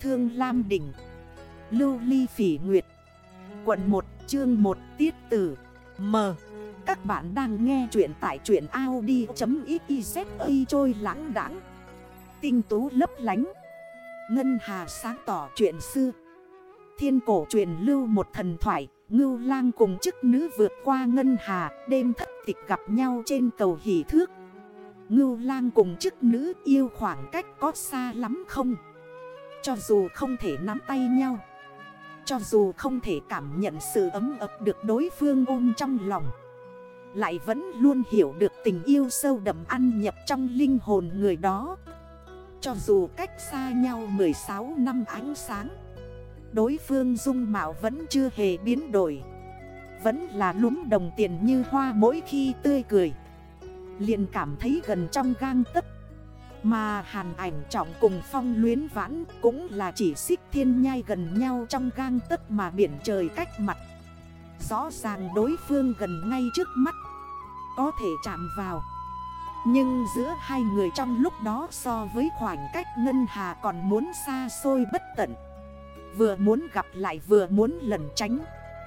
Thương Lam Đỉnh, Lưu Ly Phỉ Nguyệt, Quận 1 chương 1 Tiết Tử. M. Các bạn đang nghe chuyện tại chuyện Audi.xyz trôi lãng đãng. Tinh tú lấp lánh. Ngân Hà sáng tỏ chuyện xưa. Thiên cổ truyền lưu một thần thoại, Ngưu lang cùng chức nữ vượt qua Ngân Hà, Đêm thất tịch gặp nhau trên cầu hỷ thước. Ngưu lang cùng chức nữ yêu khoảng cách có xa lắm không? Cho dù không thể nắm tay nhau, Cho dù không thể cảm nhận sự ấm ập được đối phương ôm trong lòng, Lại vẫn luôn hiểu được tình yêu sâu đậm ăn nhập trong linh hồn người đó. Cho dù cách xa nhau 16 năm ánh sáng, Đối phương dung mạo vẫn chưa hề biến đổi, Vẫn là lúm đồng tiền như hoa mỗi khi tươi cười. Liền cảm thấy gần trong gang tấc. Mà hàn ảnh trọng cùng phong luyến vãn Cũng là chỉ xích thiên nhai gần nhau trong gang tấc mà biển trời cách mặt. Rõ ràng đối phương gần ngay trước mắt, Có thể chạm vào. Nhưng giữa hai người trong lúc đó so với khoảng cách Ngân Hà còn muốn xa xôi bất tận. Vừa muốn gặp lại vừa muốn lẩn tránh.